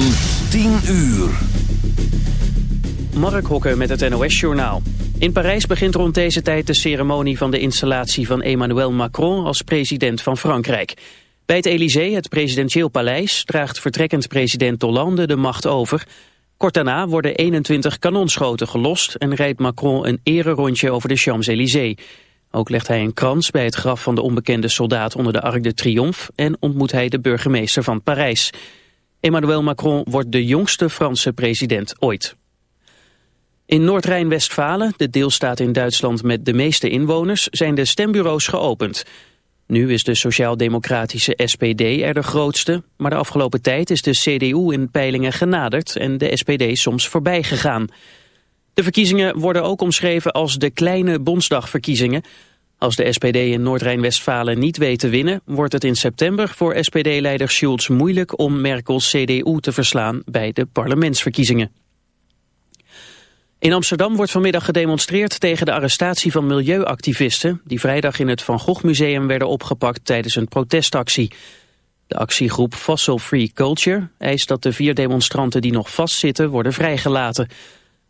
van 10 uur. Mark Hokker met het NOS-journaal. In Parijs begint rond deze tijd de ceremonie van de installatie van Emmanuel Macron als president van Frankrijk. Bij het Élysée, het presidentieel paleis, draagt vertrekkend president Hollande de macht over. Kort daarna worden 21 kanonschoten gelost en rijdt Macron een ererondje over de Champs-Élysées. Ook legt hij een krans bij het graf van de onbekende soldaat onder de Arc de Triomphe en ontmoet hij de burgemeester van Parijs. Emmanuel Macron wordt de jongste Franse president ooit. In Noord-Rijn-Westfalen, de deelstaat in Duitsland met de meeste inwoners, zijn de stembureaus geopend. Nu is de sociaal-democratische SPD er de grootste, maar de afgelopen tijd is de CDU in peilingen genaderd en de SPD soms voorbij gegaan. De verkiezingen worden ook omschreven als de kleine bondsdagverkiezingen. Als de SPD in Noord-Rijn-Westfalen niet weet te winnen... wordt het in september voor SPD-leider Schulz moeilijk om Merkels CDU te verslaan bij de parlementsverkiezingen. In Amsterdam wordt vanmiddag gedemonstreerd tegen de arrestatie van milieuactivisten... die vrijdag in het Van Gogh Museum werden opgepakt tijdens een protestactie. De actiegroep Fossil Free Culture eist dat de vier demonstranten die nog vastzitten worden vrijgelaten...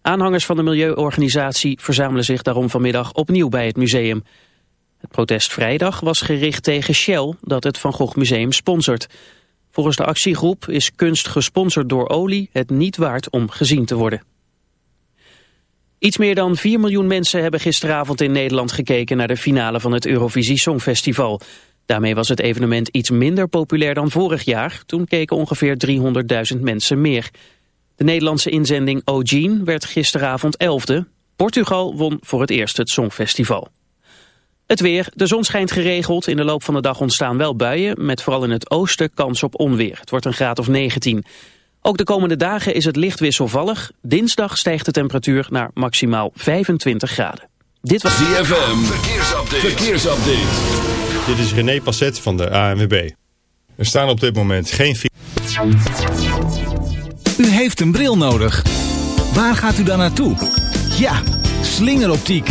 Aanhangers van de milieuorganisatie verzamelen zich daarom vanmiddag opnieuw bij het museum. Het protest vrijdag was gericht tegen Shell dat het Van Gogh Museum sponsort. Volgens de actiegroep is kunst gesponsord door olie het niet waard om gezien te worden. Iets meer dan 4 miljoen mensen hebben gisteravond in Nederland gekeken naar de finale van het Eurovisie Songfestival. Daarmee was het evenement iets minder populair dan vorig jaar. Toen keken ongeveer 300.000 mensen meer. De Nederlandse inzending O'Gene werd gisteravond 11e. Portugal won voor het eerst het Songfestival. Het weer. De zon schijnt geregeld. In de loop van de dag ontstaan wel buien, met vooral in het oosten kans op onweer. Het wordt een graad of 19. Ook de komende dagen is het licht wisselvallig. Dinsdag stijgt de temperatuur naar maximaal 25 graden. Dit was ZFM. Verkeersupdate. Verkeersupdate. Dit is René Passet van de ANWB. Er staan op dit moment geen... U heeft een bril nodig. Waar gaat u dan naartoe? Ja, slingeroptiek.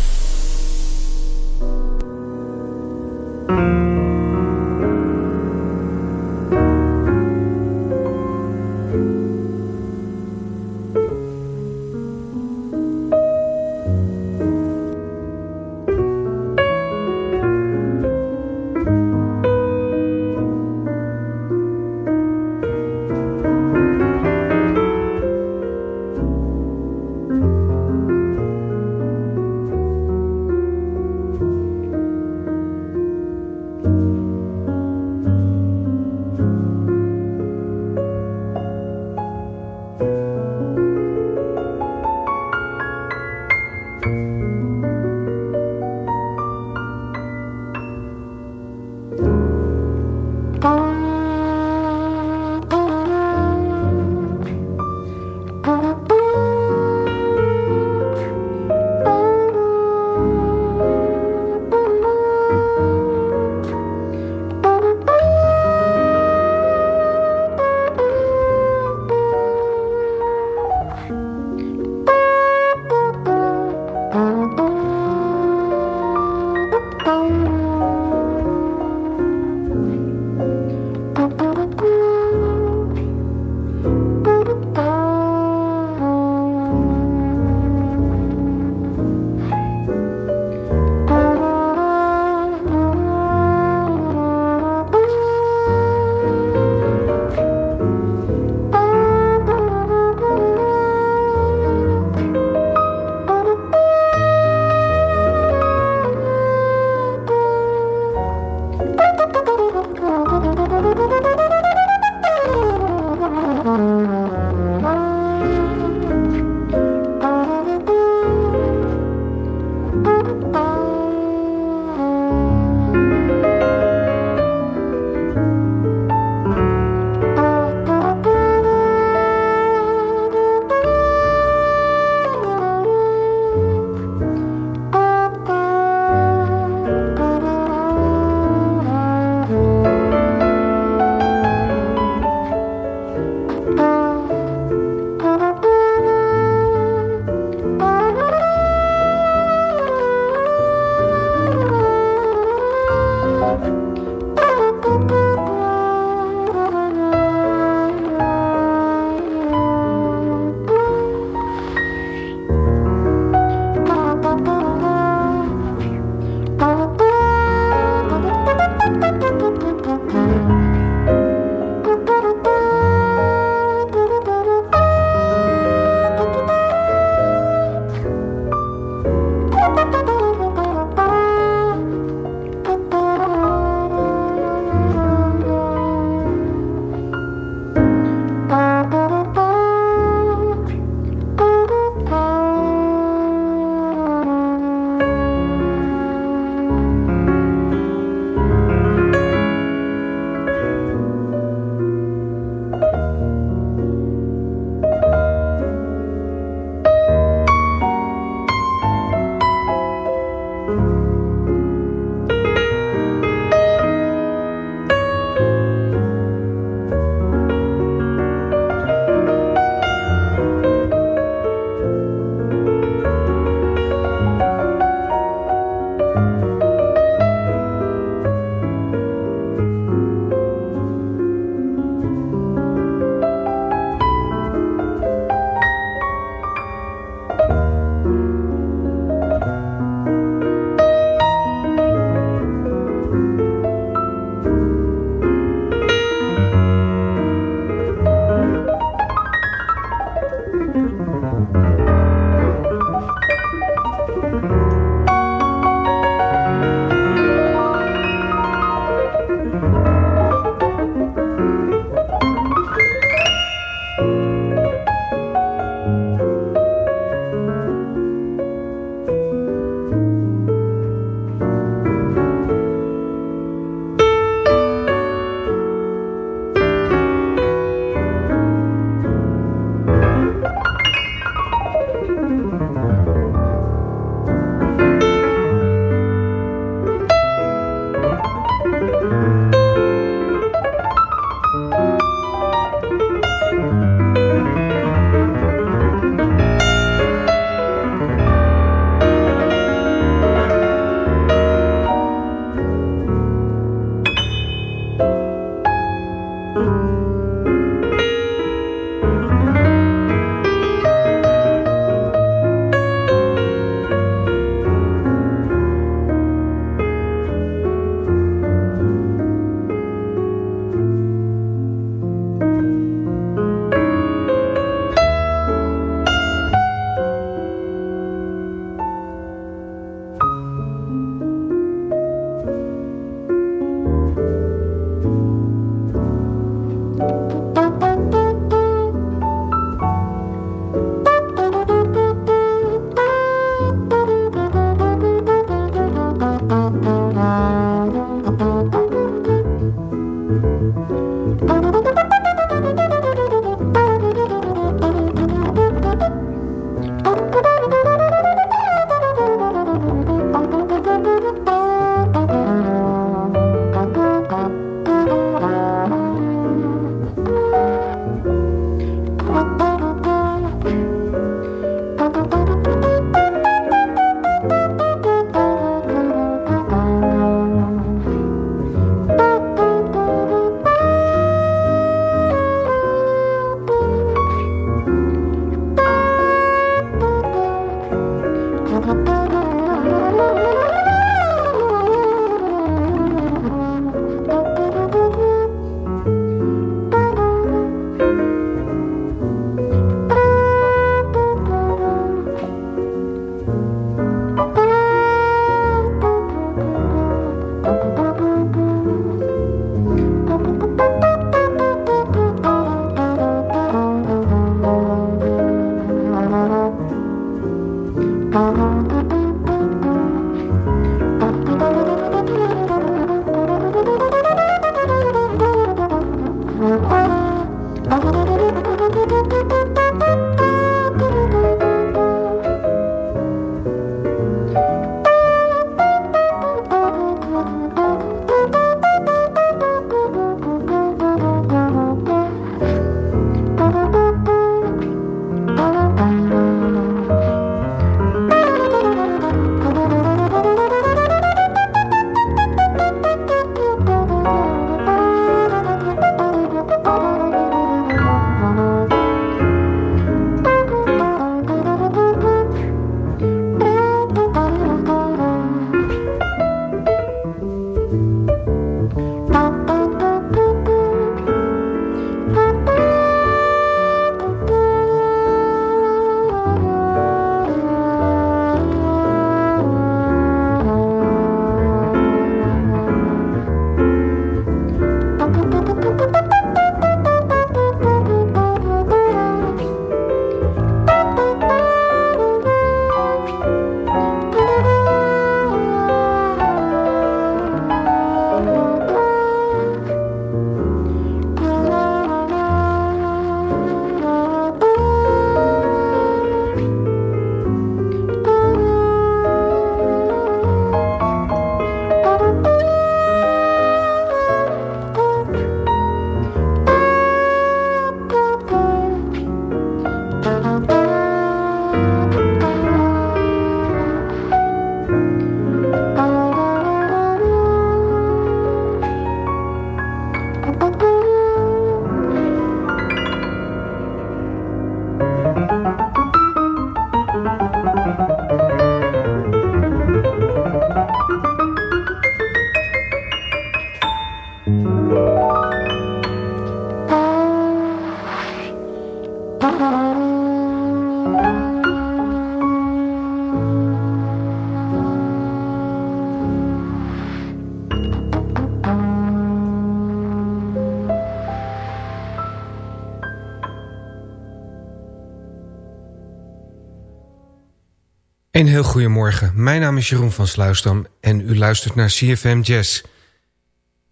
Goedemorgen. Mijn naam is Jeroen van Sluisdam en u luistert naar CFM Jazz.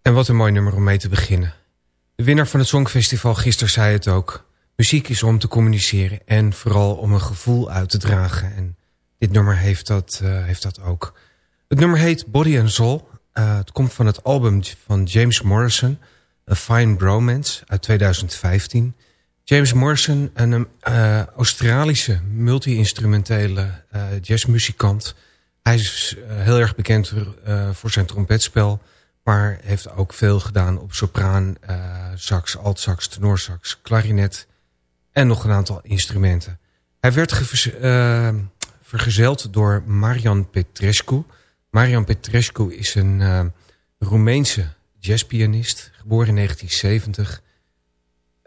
En wat een mooi nummer om mee te beginnen. De winnaar van het Songfestival gisteren zei het ook. Muziek is om te communiceren en vooral om een gevoel uit te dragen. En dit nummer heeft dat, uh, heeft dat ook. Het nummer heet Body and Soul. Uh, het komt van het album van James Morrison, A Fine Bromance uit 2015... James Morrison, een uh, Australische multi-instrumentele uh, jazzmuzikant. Hij is uh, heel erg bekend voor zijn trompetspel... maar heeft ook veel gedaan op sopraan, sax, altsax, tenorsax, klarinet... en nog een aantal instrumenten. Hij werd vergezeld door Marian Petrescu. Marian Petrescu is een Roemeense jazzpianist, geboren in 1970...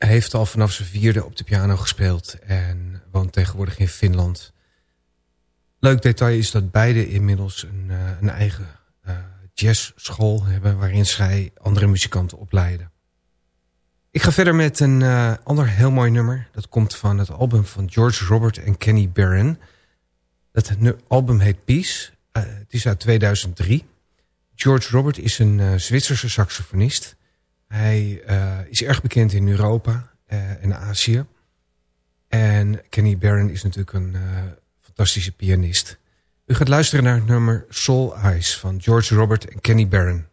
Heeft al vanaf zijn vierde op de piano gespeeld en woont tegenwoordig in Finland. Leuk detail is dat beide inmiddels een, uh, een eigen uh, jazzschool hebben... waarin zij andere muzikanten opleiden. Ik ga verder met een uh, ander heel mooi nummer. Dat komt van het album van George Robert en Kenny Barron. Dat album heet Peace. het is uit 2003. George Robert is een Zwitserse saxofonist... Hij uh, is erg bekend in Europa uh, en Azië. En Kenny Barron is natuurlijk een uh, fantastische pianist. U gaat luisteren naar het nummer Soul Eyes van George Robert en Kenny Barron.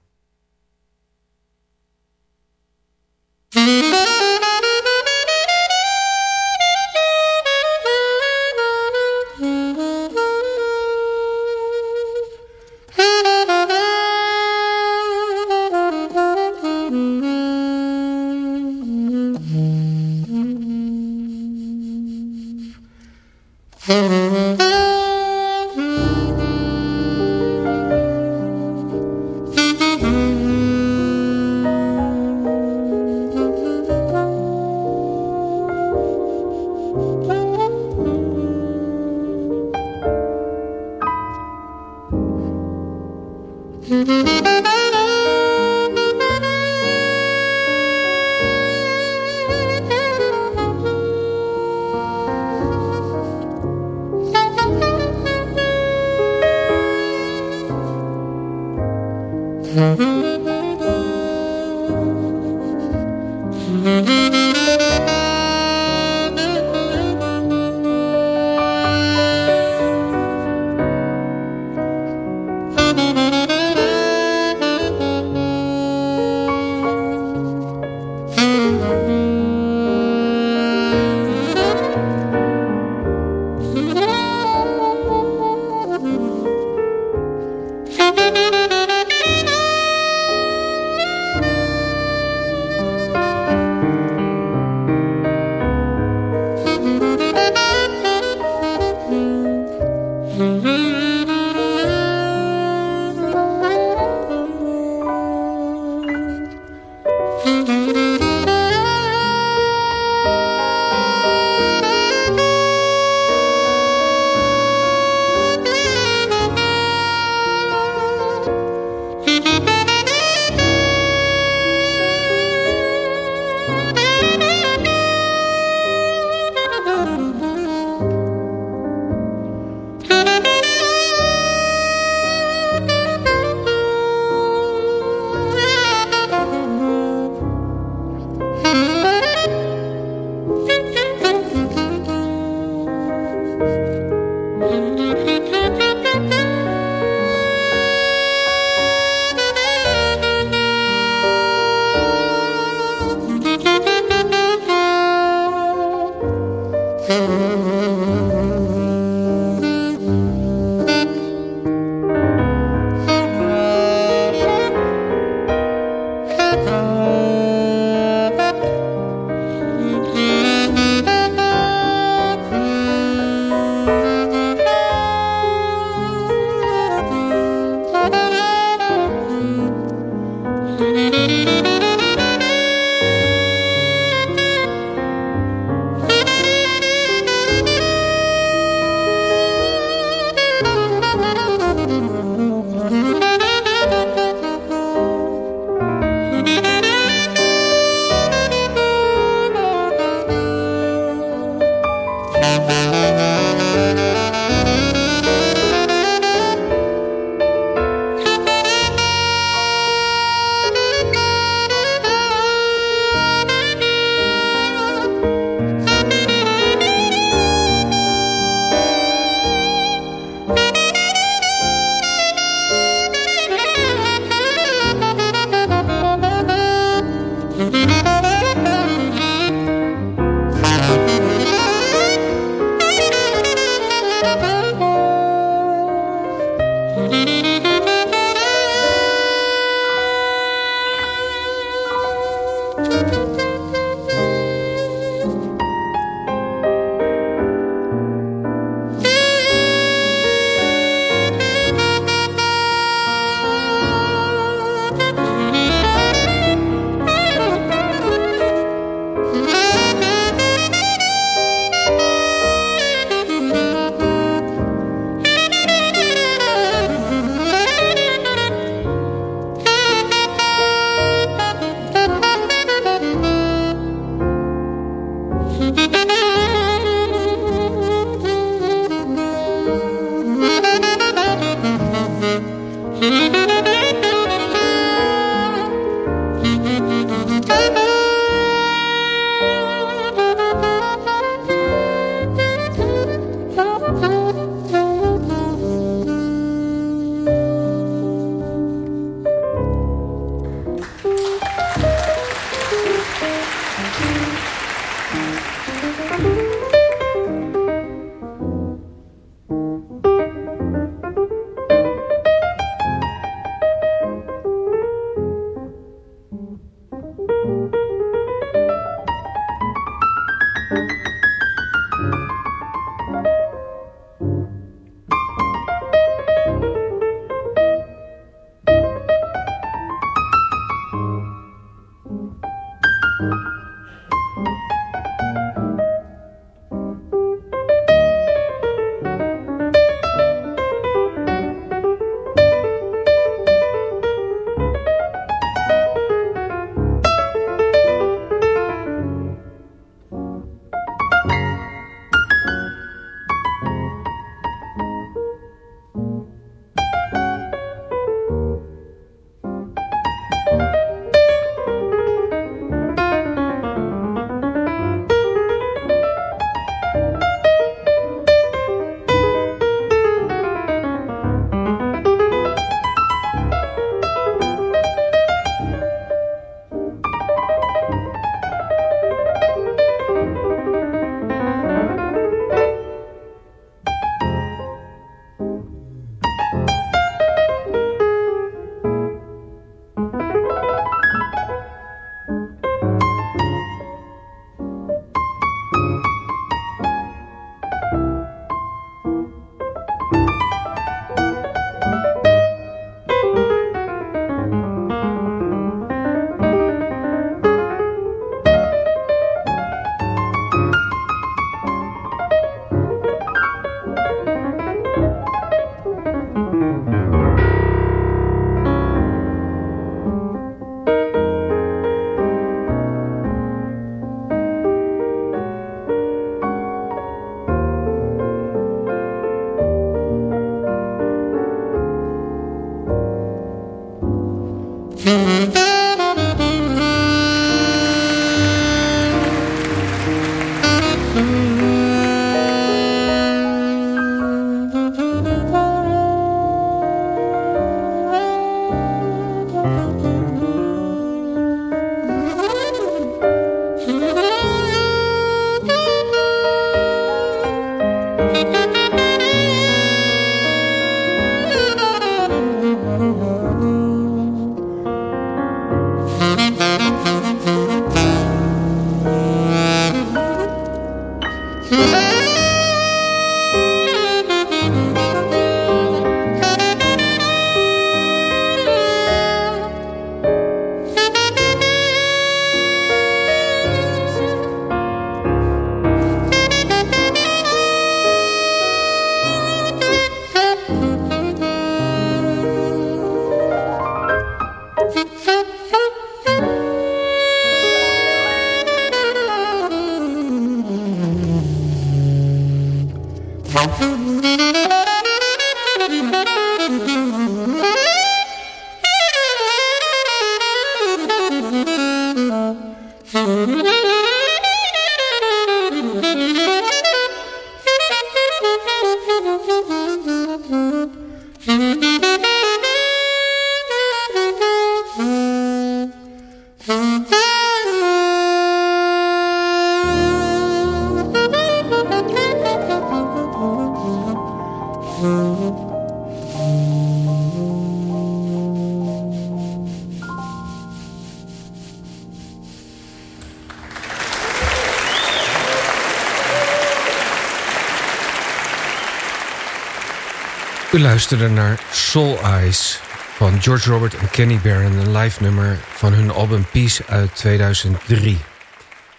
U luisterde naar Soul Eyes van George Robert en Kenny Barron... een live nummer van hun album Peace uit 2003.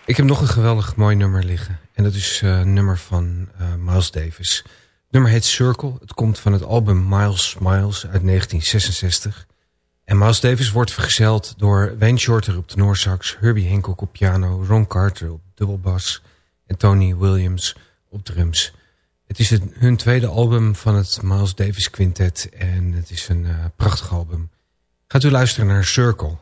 Ik heb nog een geweldig mooi nummer liggen. En dat is uh, nummer van uh, Miles Davis. Het nummer heet Circle. Het komt van het album Miles Miles uit 1966. En Miles Davis wordt vergezeld door Wayne Shorter op tenorsax... Herbie Hancock op piano, Ron Carter op dubbelbas... en Tony Williams op drums... Het is het, hun tweede album van het Miles Davis Quintet en het is een uh, prachtig album. Gaat u luisteren naar Circle.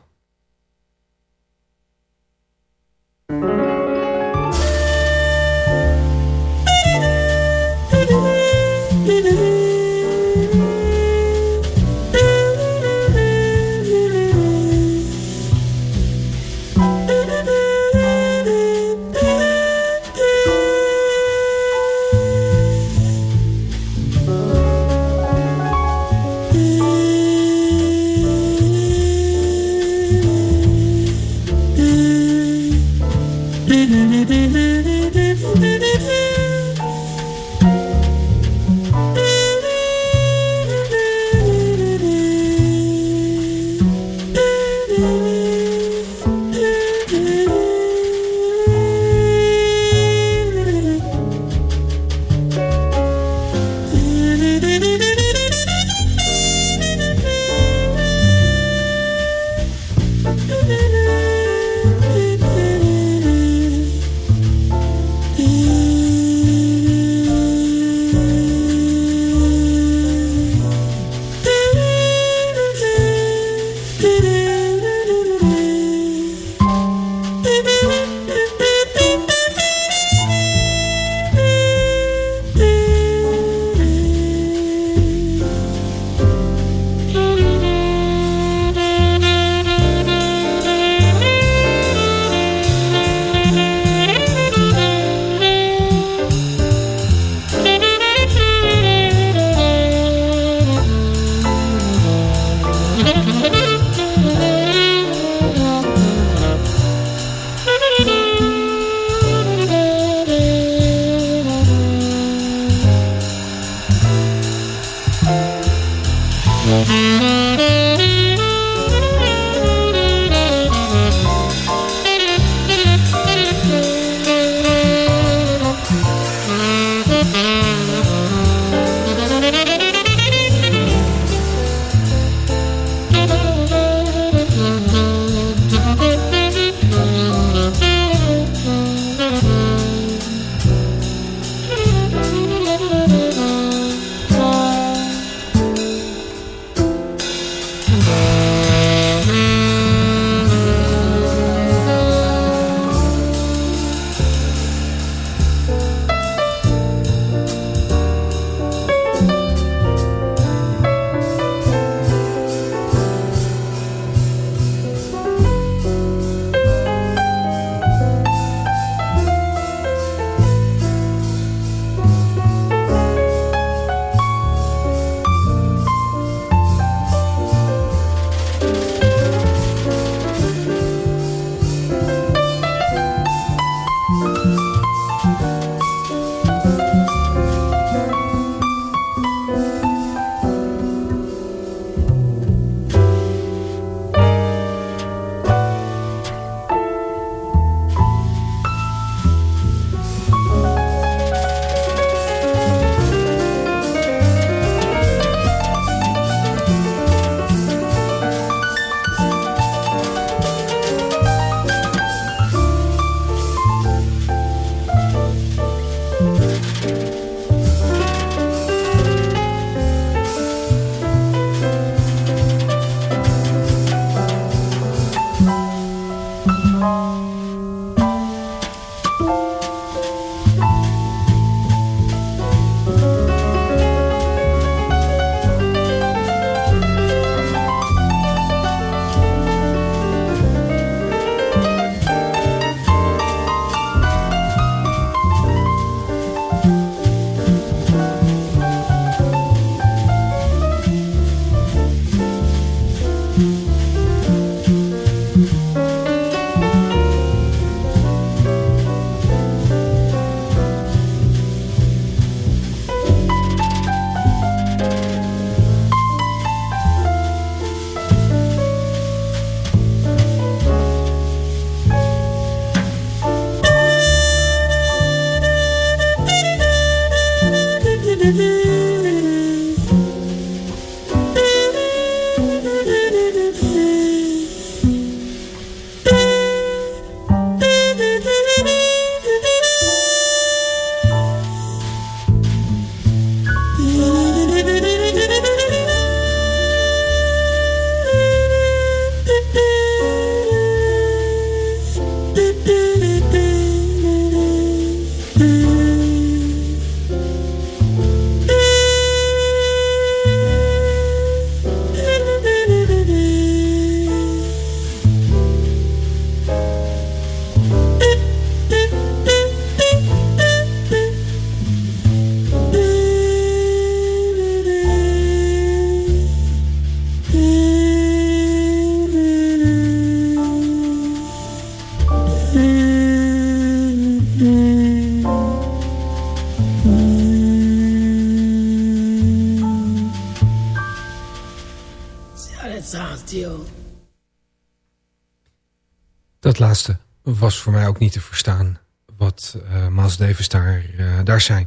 Laatste was voor mij ook niet te verstaan wat uh, Miles Davis daar, uh, daar zei.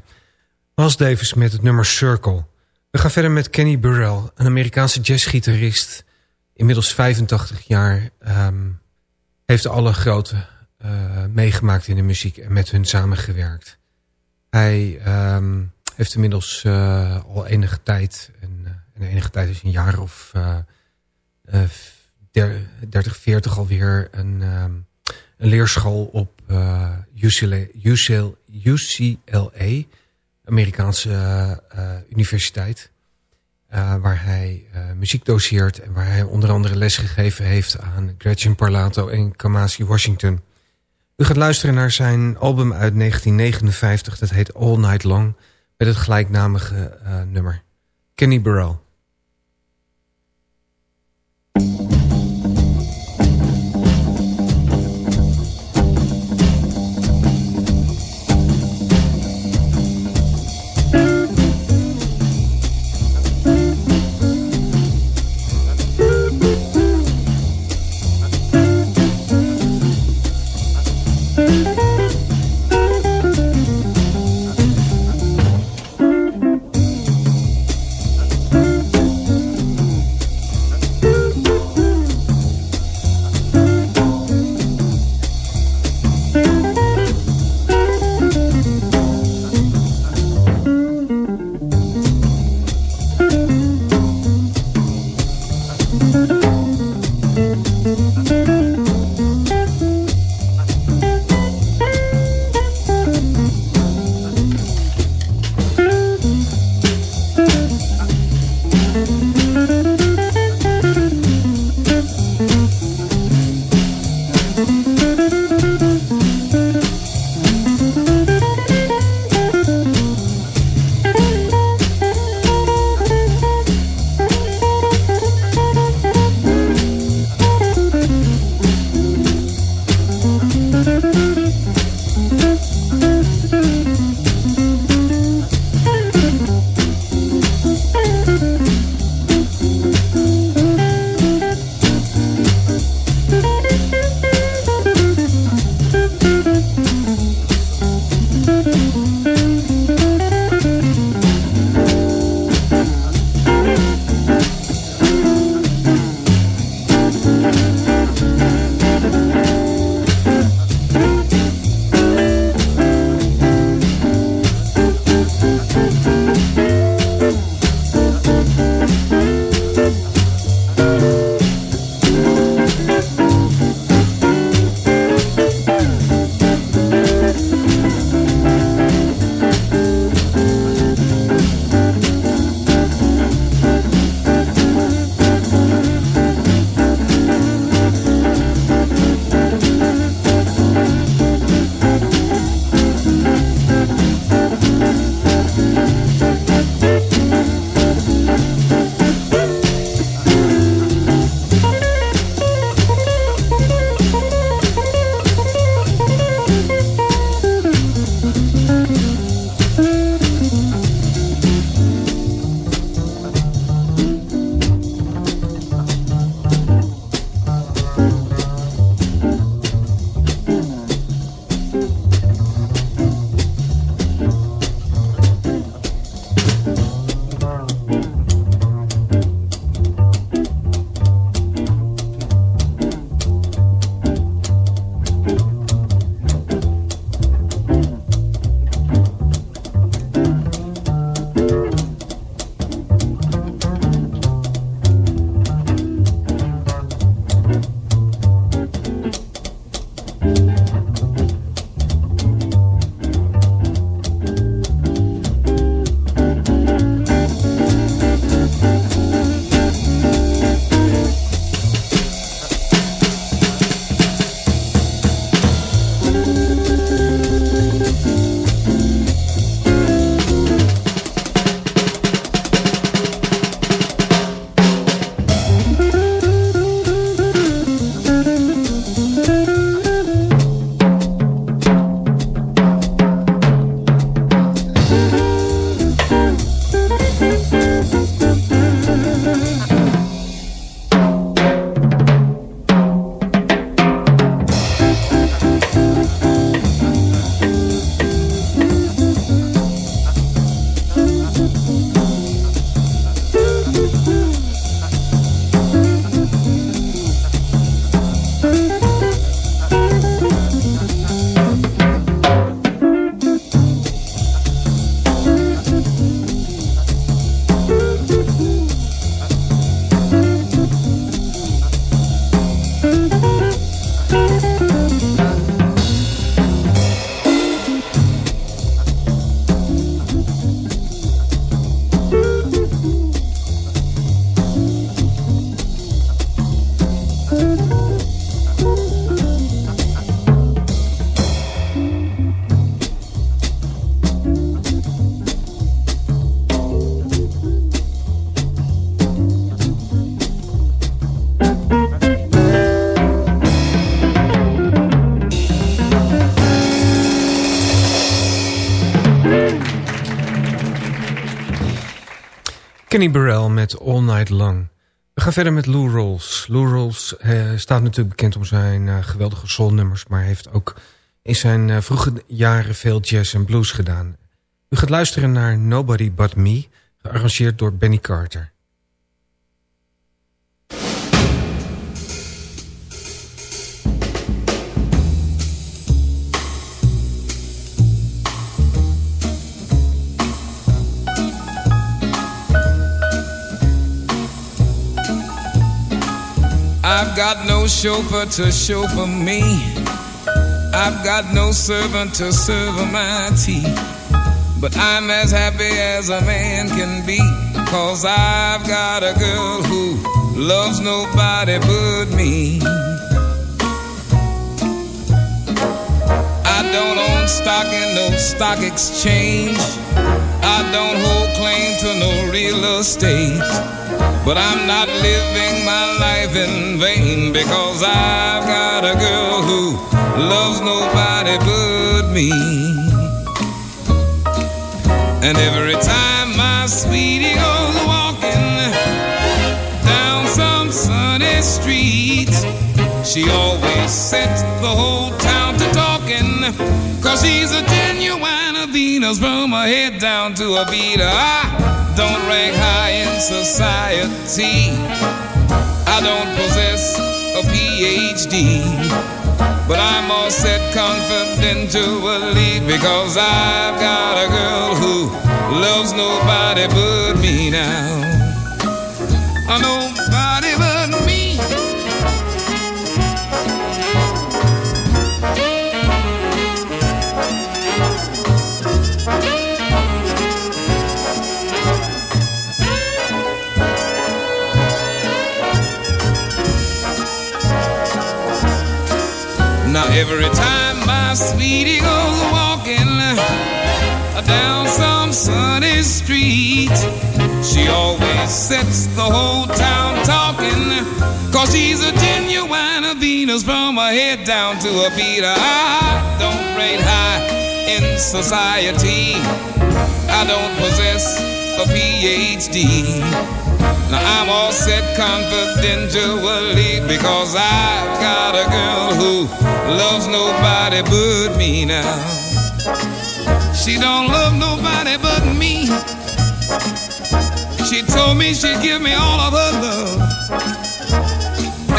Miles Davis met het nummer Circle. We gaan verder met Kenny Burrell, een Amerikaanse jazzgitarist. Inmiddels 85 jaar. Um, heeft alle grote uh, meegemaakt in de muziek en met hun samengewerkt. Hij um, heeft inmiddels al enige tijd, en enige tijd is een jaar of 30, 40 alweer een, um, een leerschool op uh, UCLA, UCLA, UCLA, Amerikaanse uh, universiteit. Uh, waar hij muziek doseert en waar hij onder andere les gegeven heeft aan Gretchen Parlato en Kamasi Washington. U gaat luisteren naar zijn album uit 1959, dat heet All Night Long, met het gelijknamige nummer. Kenny Burrell. Hum, hum. Kenny Burrell met All Night Long. We gaan verder met Lou Rolls. Lou Rolls eh, staat natuurlijk bekend om zijn uh, geweldige soulnummers... maar heeft ook in zijn uh, vroege jaren veel jazz en blues gedaan. U gaat luisteren naar Nobody But Me, gearrangeerd door Benny Carter. I've got no chauffeur to chauffeur me. I've got no servant to serve my tea. But I'm as happy as a man can be. Cause I've got a girl who loves nobody but me. I don't own stock in no stock exchange. I don't hold claim to no real estate. But I'm not living my life in vain because I've got a girl who loves nobody but me. And every time my sweetie goes walking down some sunny street, she always sets the whole town to talking. Cause she's a genuine Venus from her head down to her feet. I don't rank high in society. I don't possess a PhD, but I'm all set confidentially because I've got a girl who loves nobody but me now. I know Every time my sweetie goes walking down some sunny street, she always sets the whole town talking. Cause she's a genuine Venus from her head down to her feet. I don't rate high in society. I don't possess a PhD. Now I'm all set confidentially because I've got a girl who loves nobody but me now. She don't love nobody but me. She told me she'd give me all of her love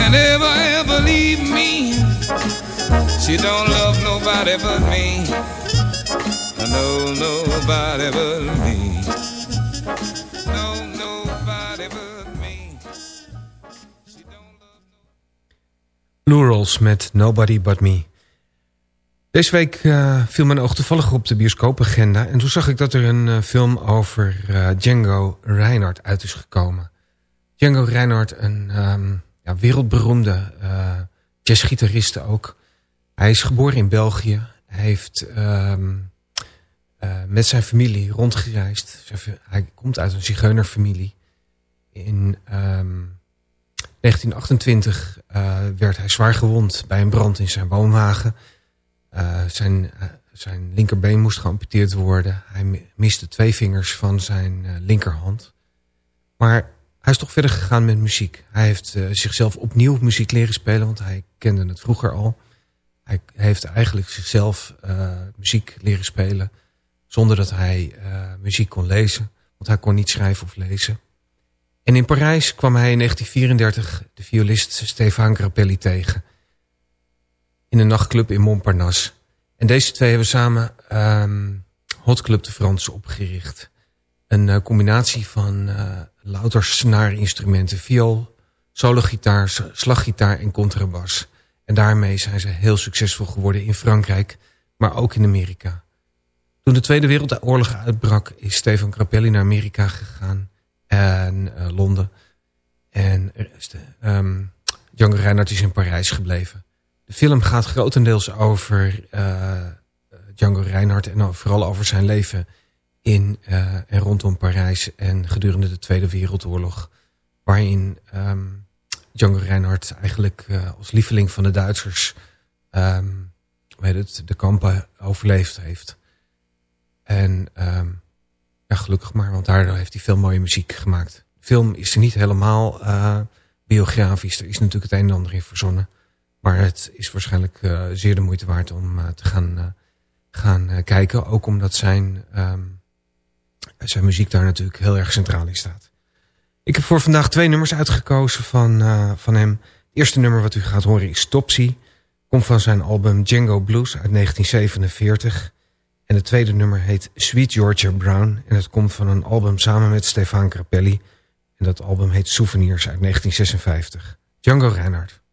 and never ever leave me. She don't love nobody but me. I know nobody but me. Plurals met Nobody But Me. Deze week uh, viel mijn oog toevallig op de bioscoopagenda... en toen zag ik dat er een uh, film over uh, Django Reinhardt uit is gekomen. Django Reinhardt, een um, ja, wereldberoemde jazzgitariste ook. Hij is geboren in België. Hij heeft um, met zijn familie rondgereisd. Hij komt uit een zigeunerfamilie. In... Um, 1928 uh, werd hij zwaar gewond bij een brand in zijn woonwagen. Uh, zijn, uh, zijn linkerbeen moest geamputeerd worden. Hij miste twee vingers van zijn linkerhand. Maar hij is toch verder gegaan met muziek. Hij heeft zichzelf opnieuw muziek leren spelen, want hij kende het vroeger al. Hij heeft eigenlijk zichzelf muziek leren spelen zonder dat hij muziek kon lezen. Want hij kon niet schrijven of lezen. En in Parijs kwam hij in 1934 de violist Stefan Grappelli tegen. In een nachtclub in Montparnasse. En deze twee hebben samen um, Hot Club de France opgericht. Een uh, combinatie van uh, louter snaarinstrumenten, viool, sologitaar, slaggitaar en contrabas. En daarmee zijn ze heel succesvol geworden in Frankrijk, maar ook in Amerika. Toen de Tweede Wereldoorlog uitbrak is Stefan Grappelli naar Amerika gegaan en uh, Londen. En um, Django Reinhardt is in Parijs gebleven. De film gaat grotendeels over Django Reinhardt en vooral over zijn leven in en rondom Parijs en gedurende de Tweede Wereldoorlog. Waarin um, Django Reinhardt eigenlijk als lieveling van de Duitsers weet het, de kampen overleefd heeft. En Gelukkig maar, want daardoor heeft hij veel mooie muziek gemaakt. film is er niet helemaal uh, biografisch. Er is natuurlijk het een en ander in verzonnen. Maar het is waarschijnlijk uh, zeer de moeite waard om uh, te gaan, gaan kijken. Ook omdat zijn, um, zijn muziek daar natuurlijk heel erg centraal in staat. Ik heb voor vandaag twee nummers uitgekozen van, van hem. Het eerste nummer wat u gaat horen is Topsy. Komt van zijn album Django Blues uit 1947. En het tweede nummer heet Sweet Georgia Brown. En het komt van een album samen met Stefan Grappelli. En dat album heet Souvenirs uit 1956. Django Reinhardt.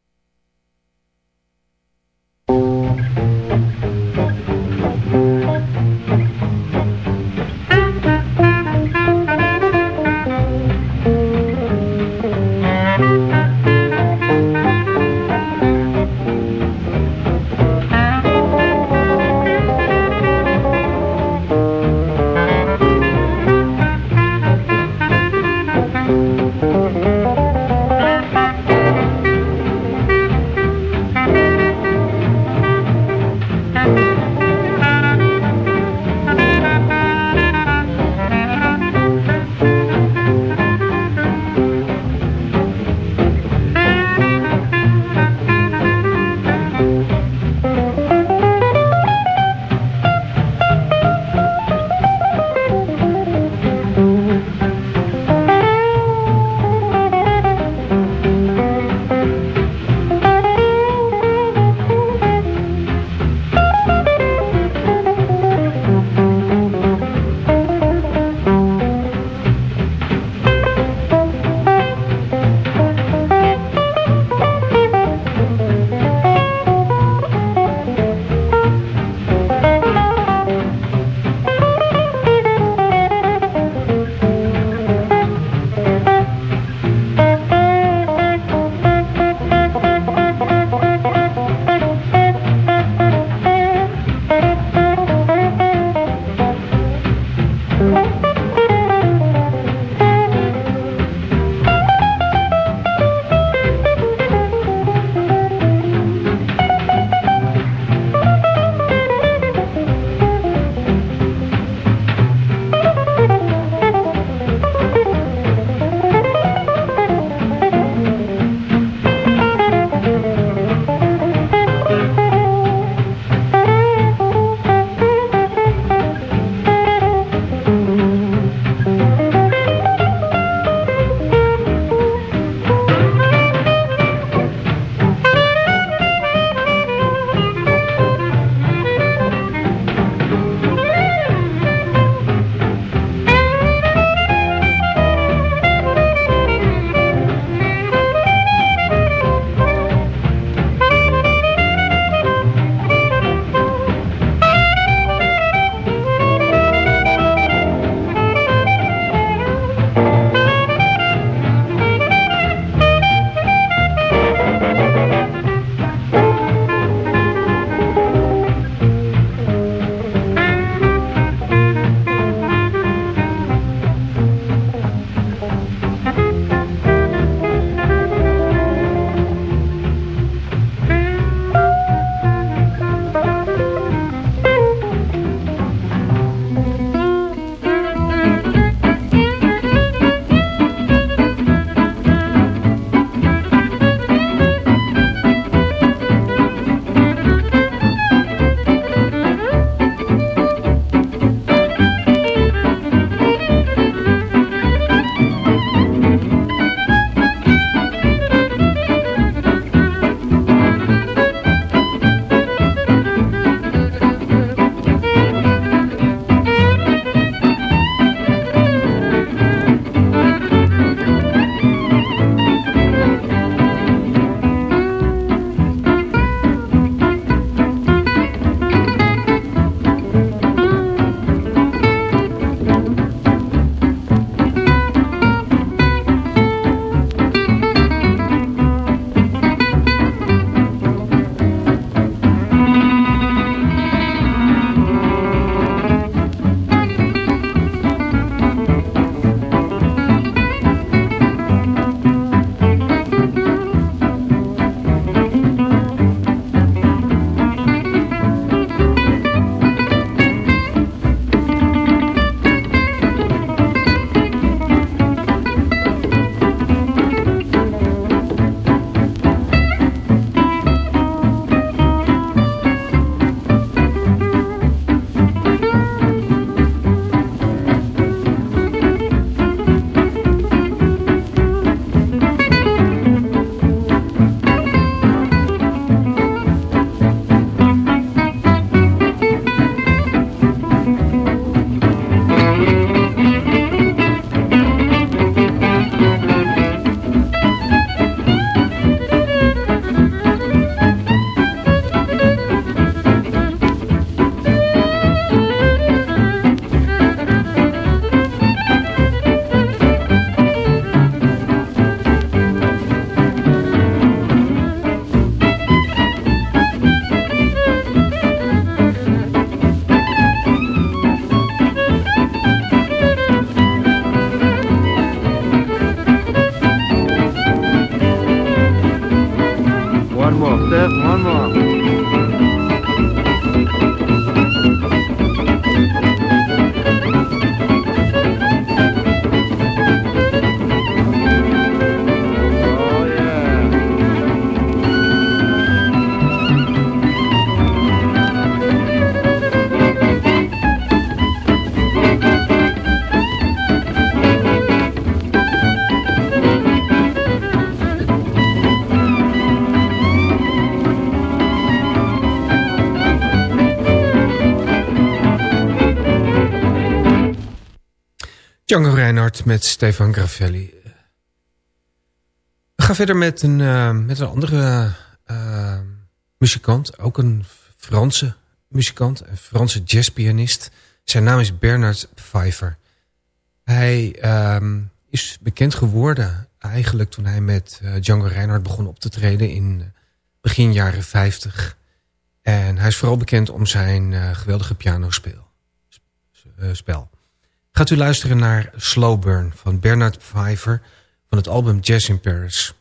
Django Reinhardt met Stefan Gravelli. We gaan verder met een, uh, met een andere uh, muzikant. Ook een Franse muzikant. Een Franse jazzpianist. Zijn naam is Bernard Pfeiffer. Hij uh, is bekend geworden eigenlijk toen hij met uh, Django Reinhardt begon op te treden in begin jaren 50. En hij is vooral bekend om zijn geweldige pianospel. Spel. Gaat u luisteren naar Slow Burn van Bernard Pfeiffer van het album Jazz in Paris.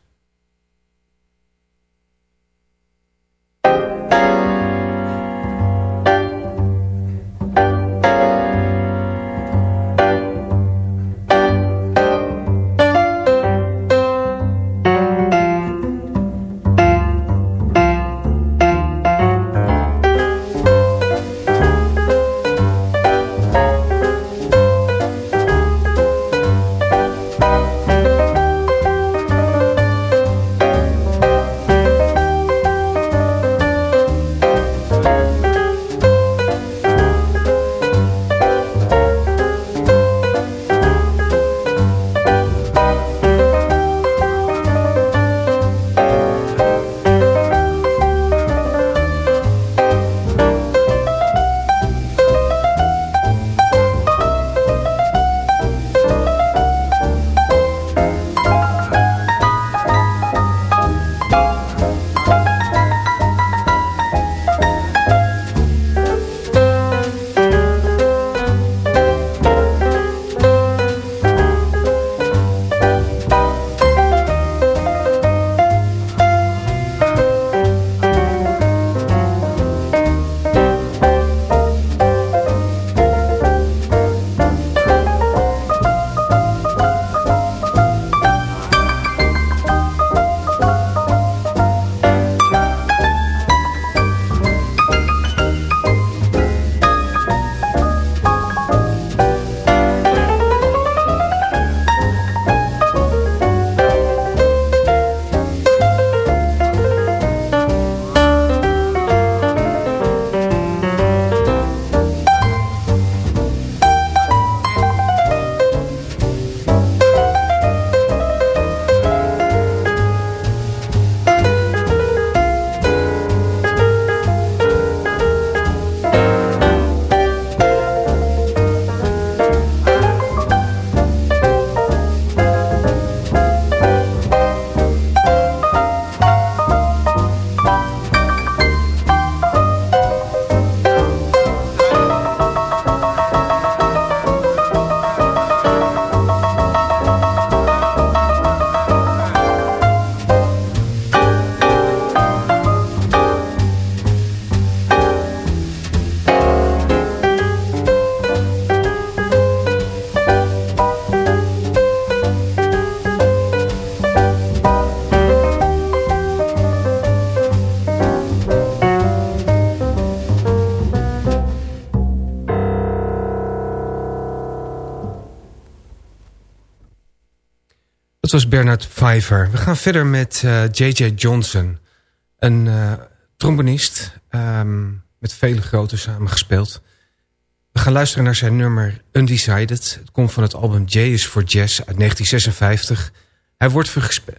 Dat was Bernard Pfeiffer. We gaan verder met J.J. Uh, Johnson. Een uh, trombonist. Um, met vele grote samengespeeld. We gaan luisteren naar zijn nummer Undecided. Het komt van het album J is for Jazz uit 1956. Hij wordt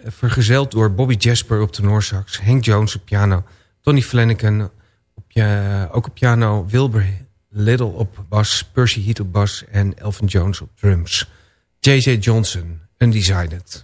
vergezeld door Bobby Jasper op tenorsax. Hank Jones op piano. Tony Flanagan op, ook op piano. Wilbur Little op bas. Percy Heath op bas. En Elvin Jones op drums. J.J. Johnson. Undecided.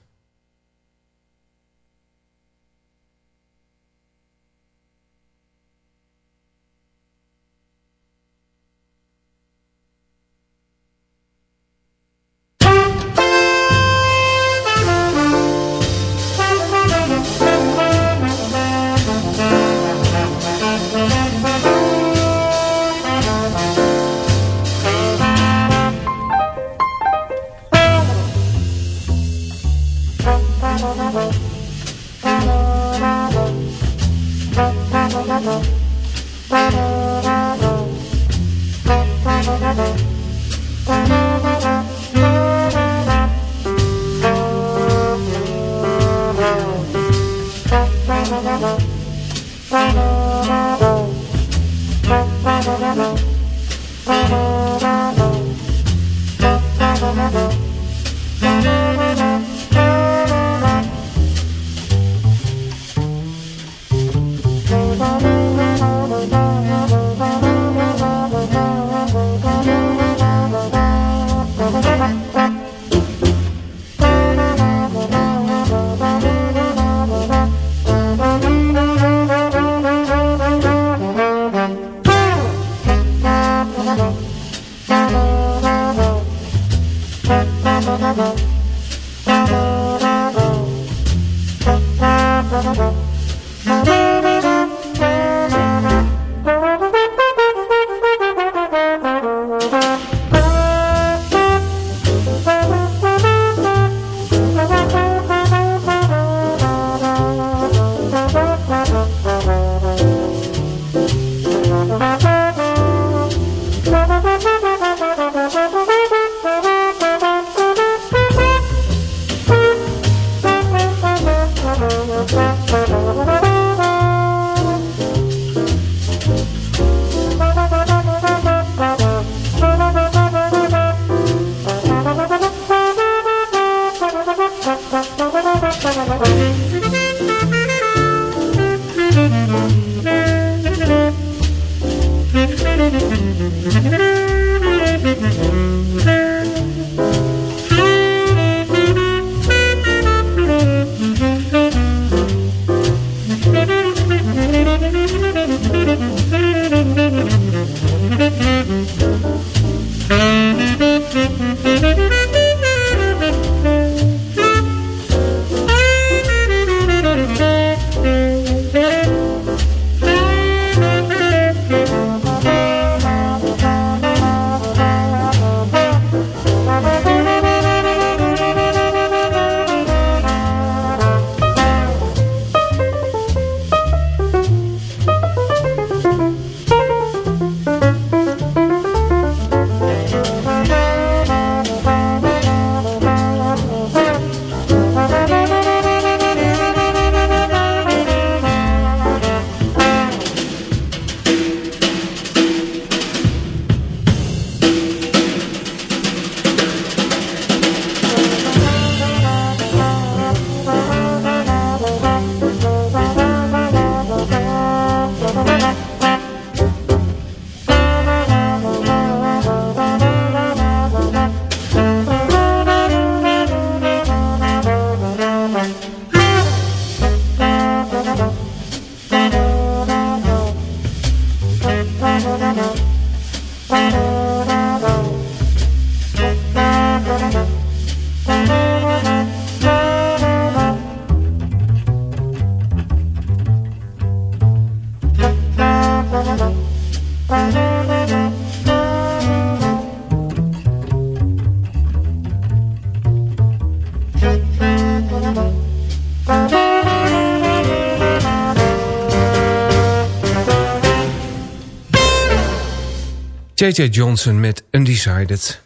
J.J. Johnson met Undecided.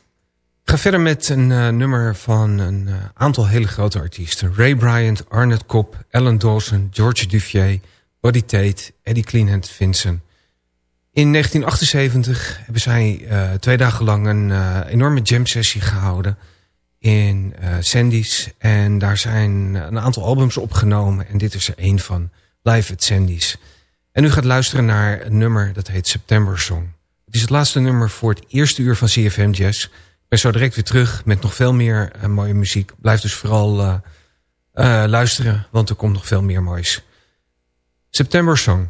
Ga verder met een uh, nummer van een uh, aantal hele grote artiesten. Ray Bryant, Arnett Cobb, Alan Dawson, George Duvier, Buddy Tate, Eddie Cleanhand Vincent. In 1978 hebben zij uh, twee dagen lang een enorme jam sessie gehouden in Sandy's. En daar zijn een aantal albums opgenomen en dit is er één van, Live at Sandy's. En u gaat luisteren naar een nummer dat heet September Song. Het is het laatste nummer voor het eerste uur van CFM Jazz. Ik ben zo direct weer terug met nog veel meer uh, mooie muziek. Blijf dus vooral uh, uh, luisteren, want er komt nog veel meer moois. September Song.